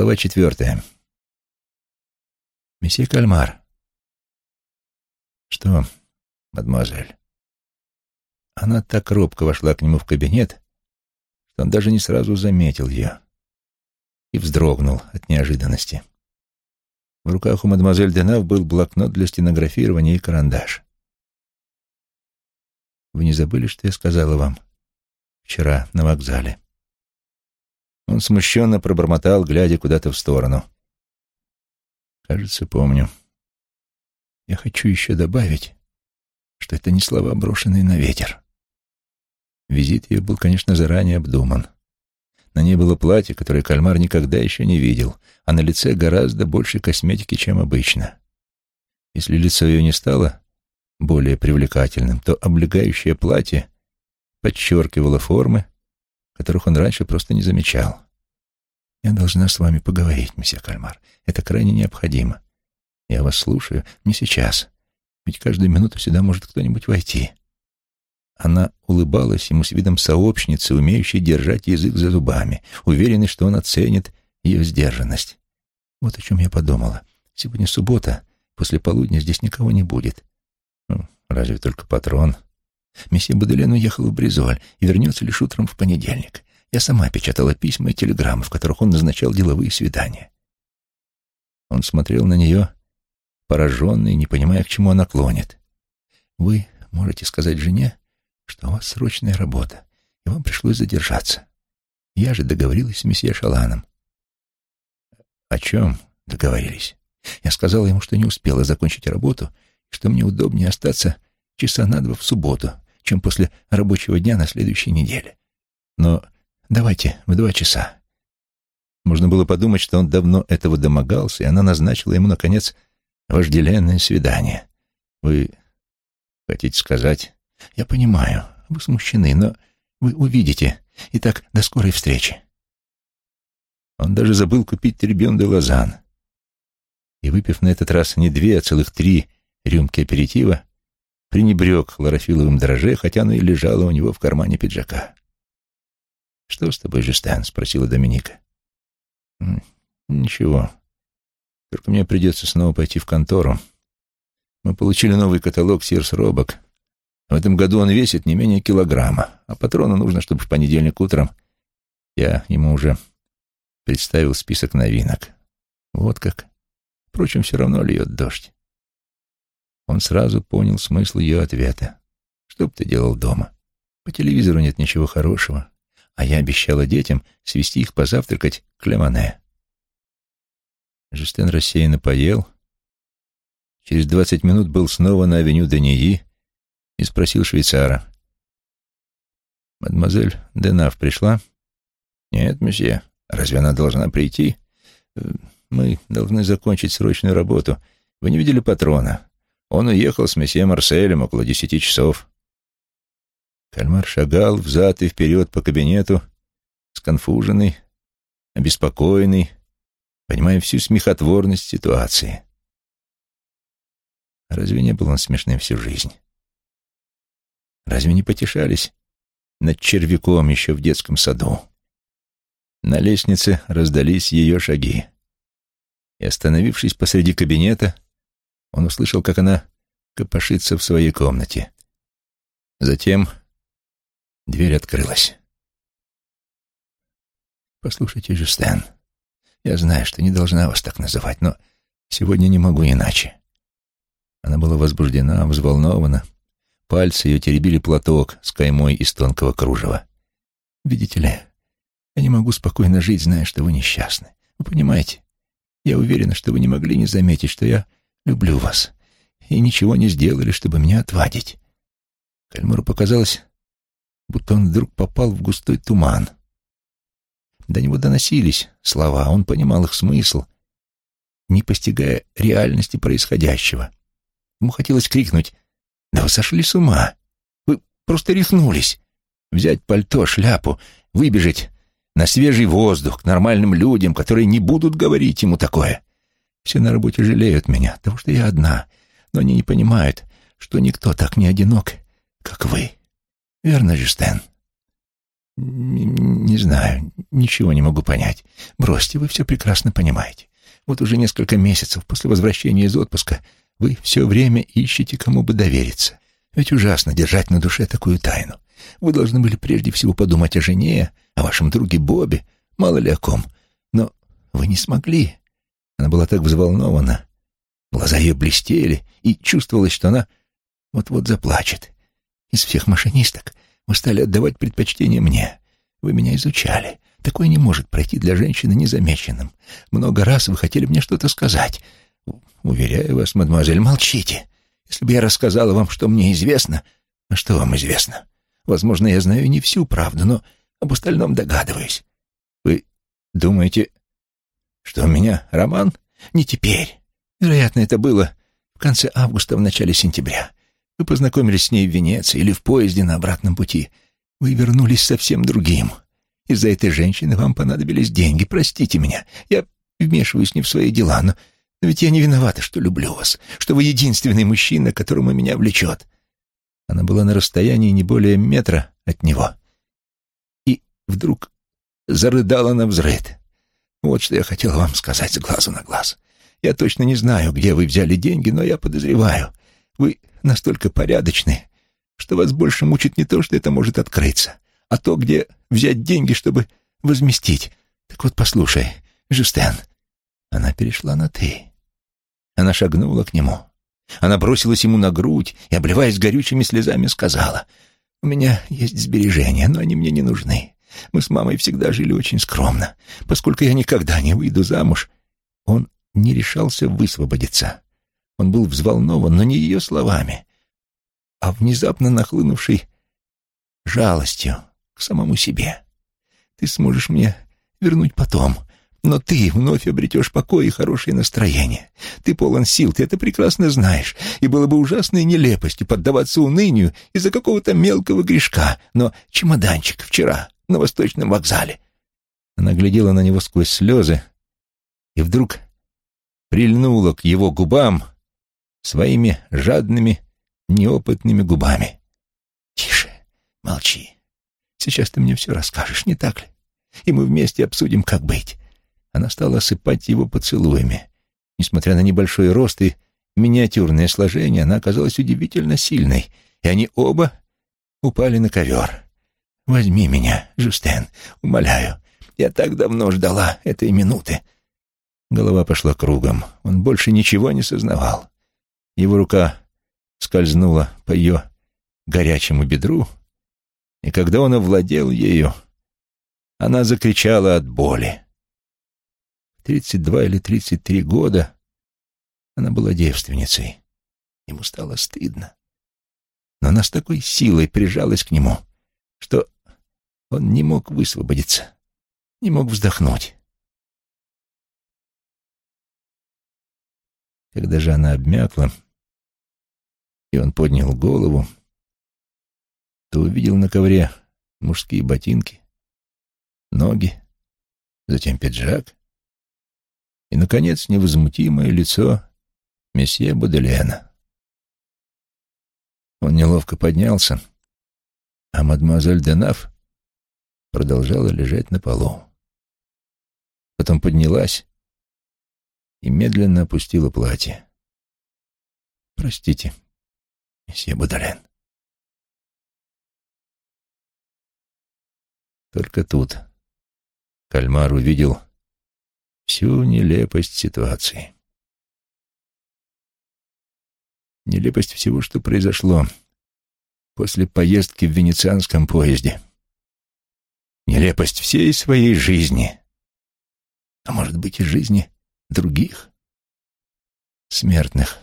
Глава четвертая. Месье Кальмар. Что, мадемуазель? Она так робко вошла к нему в кабинет, что он даже не сразу заметил ее и вздрогнул от неожиданности. В руках у мадемуазель Денав был блокнот для стенографирования и карандаш. «Вы не забыли, что я сказала вам вчера на вокзале?» Он смущенно пробормотал, глядя куда-то в сторону. «Кажется, помню. Я хочу еще добавить, что это не слова, брошенные на ветер. Визит ее был, конечно, заранее обдуман. На ней было платье, которое кальмар никогда еще не видел, а на лице гораздо больше косметики, чем обычно. Если лицо ее не стало более привлекательным, то облегающее платье подчеркивало формы, которых он раньше просто не замечал. «Я должна с вами поговорить, месье Кальмар. Это крайне необходимо. Я вас слушаю не сейчас, ведь каждую минуту сюда может кто-нибудь войти. Она улыбалась ему с видом сообщницы, умеющей держать язык за зубами, уверенной, что он оценит ее сдержанность. Вот о чем я подумала. Сегодня суббота, после полудня здесь никого не будет. Ну, разве только патрон. Месье Баделен уехал в Бризоль и вернется лишь утром в понедельник. Я сама печатала письма и телеграммы, в которых он назначал деловые свидания. Он смотрел на нее, пораженный, не понимая, к чему она клонит. «Вы можете сказать жене, что у вас срочная работа, и вам пришлось задержаться. Я же договорилась с месье Шаланом. О чем договорились? Я сказала ему, что не успела закончить работу, что мне удобнее остаться часа на два в субботу, чем после рабочего дня на следующей неделе. Но давайте в два часа. Можно было подумать, что он давно этого домогался, и она назначила ему, наконец, вожделенное свидание. Вы хотите сказать, я понимаю, вы смущены, но вы увидите. Итак, до скорой встречи. Он даже забыл купить трибюн де Лозан. И, выпив на этот раз не две, а целых три рюмки аперитива, пренебрег хлорофиловым дроже, хотя оно и лежало у него в кармане пиджака. «Что с тобой, Жестан?» — спросила Доминика. «Ничего. Только мне придется снова пойти в контору. Мы получили новый каталог «Сирс Робок», в этом году он весит не менее килограмма, а патрону нужно, чтобы в понедельник утром я ему уже представил список новинок. Вот как. Впрочем, все равно льет дождь. Он сразу понял смысл ее ответа. Что бы ты делал дома? По телевизору нет ничего хорошего, а я обещала детям свести их позавтракать к Лемоне. Жестен рассеянно поел. Через двадцать минут был снова на авеню Дании, и спросил швейцара. «Мадемуазель Денав пришла?» «Нет, месье. Разве она должна прийти?» «Э, «Мы должны закончить срочную работу. Вы не видели патрона? Он уехал с месье Марселем около десяти часов». Кальмар шагал взад и вперед по кабинету, сконфуженный, обеспокоенный, понимая всю смехотворность ситуации. Разве не был он смешным всю жизнь? Разве не потешались над червяком еще в детском саду? На лестнице раздались ее шаги. И, остановившись посреди кабинета, он услышал, как она копошится в своей комнате. Затем дверь открылась. «Послушайте, Жюстен, я знаю, что не должна вас так называть, но сегодня не могу иначе». Она была возбуждена, взволнована, Пальцы ее теребили платок с каймой из тонкого кружева. «Видите ли, я не могу спокойно жить, зная, что вы несчастны. Вы понимаете? Я уверена, что вы не могли не заметить, что я люблю вас, и ничего не сделали, чтобы меня отвадить». Кальмуру показалось, будто он вдруг попал в густой туман. До него доносились слова, он понимал их смысл, не постигая реальности происходящего. Ему хотелось крикнуть да вы сошли с ума. Вы просто рехнулись. Взять пальто, шляпу, выбежать на свежий воздух, к нормальным людям, которые не будут говорить ему такое. Все на работе жалеют меня, потому что я одна, но они не понимают, что никто так не одинок, как вы. Верно же, Стэн? Не знаю, ничего не могу понять. Бросьте, вы все прекрасно понимаете. Вот уже несколько месяцев после возвращения из отпуска вы все время ищете, кому бы довериться. Ведь ужасно держать на душе такую тайну. Вы должны были прежде всего подумать о жене, о вашем друге Бобе, мало ли о ком. Но вы не смогли. Она была так взволнована. Глаза ее блестели, и чувствовалось, что она вот-вот заплачет. Из всех машинисток вы стали отдавать предпочтение мне. Вы меня изучали. Такое не может пройти для женщины незамеченным. Много раз вы хотели мне что-то сказать. Уверяю вас, мадемуазель, молчите. Если бы я рассказала вам, что мне известно... А что вам известно? Возможно, я знаю не всю правду, но об остальном догадываюсь. Вы думаете, что у меня роман? Не теперь. Вероятно, это было в конце августа, в начале сентября. Вы познакомились с ней в Венеции или в поезде на обратном пути. Вы вернулись совсем другим. Из-за этой женщины вам понадобились деньги. Простите меня. Я вмешиваюсь не в свои дела, но, но ведь я не виновата, что люблю вас, что вы единственный мужчина, которому меня влечет. Она была на расстоянии не более метра от него. И вдруг зарыдала на взрыд. Вот что я хотел вам сказать с глазу на глаз. Я точно не знаю, где вы взяли деньги, но я подозреваю. Вы настолько порядочны, что вас больше мучит не то, что это может открыться, а то, где взять деньги, чтобы возместить. Так вот, послушай, Жюстен. Она перешла на «ты». Она шагнула к нему. Она бросилась ему на грудь и, обливаясь горючими слезами, сказала, «У меня есть сбережения, но они мне не нужны. Мы с мамой всегда жили очень скромно. Поскольку я никогда не выйду замуж, он не решался высвободиться. Он был взволнован, но не ее словами, а внезапно нахлынувшей жалостью к самому себе. Ты сможешь мне вернуть потом, но ты вновь обретешь покой и хорошее настроение. Ты полон сил, ты это прекрасно знаешь, и было бы ужасной нелепостью поддаваться унынию из-за какого-то мелкого грешка, но чемоданчик вчера на Восточном вокзале. Она глядела на него сквозь слезы и вдруг прильнула к его губам своими жадными неопытными губами. «Тише, молчи. Сейчас ты мне все расскажешь, не так ли? И мы вместе обсудим, как быть». Она стала осыпать его поцелуями. Несмотря на небольшой рост и миниатюрное сложение, она оказалась удивительно сильной, и они оба упали на ковер. «Возьми меня, Жустен, умоляю. Я так давно ждала этой минуты». Голова пошла кругом. Он больше ничего не сознавал. Его рука скользнула по ее горячему бедру, и когда он овладел ею, она закричала от боли. Тридцать два или тридцать три года она была девственницей. Ему стало стыдно. Но она с такой силой прижалась к нему, что он не мог высвободиться, не мог вздохнуть. Когда же она обмякла, и он поднял голову, то увидел на ковре мужские ботинки, ноги, затем пиджак и, наконец, невозмутимое лицо месье Боделена. Он неловко поднялся, а мадемуазель Денаф продолжала лежать на полу. Потом поднялась и медленно опустила платье. «Простите», месье Бодолен. Только тут Кальмар увидел всю нелепость ситуации. Нелепость всего, что произошло после поездки в венецианском поезде. Нелепость всей своей жизни, а может быть и жизни других смертных.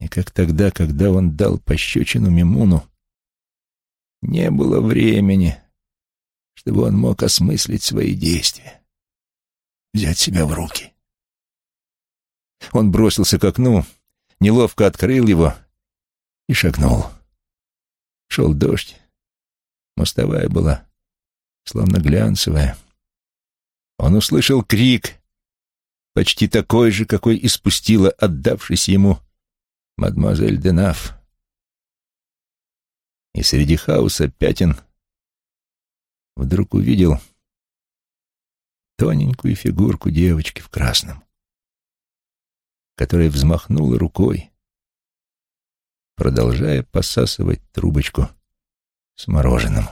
И как тогда, когда он дал пощечину Мимуну, не было времени, чтобы он мог осмыслить свои действия, взять себя в руки. Он бросился к окну, неловко открыл его и шагнул. Шел дождь, мостовая была словно глянцевая. Он услышал крик, почти такой же, какой испустила, отдавшись ему, мадемуазель Денаф. И среди хаоса пятен вдруг увидел тоненькую фигурку девочки в красном, которая взмахнула рукой, продолжая посасывать трубочку с мороженым.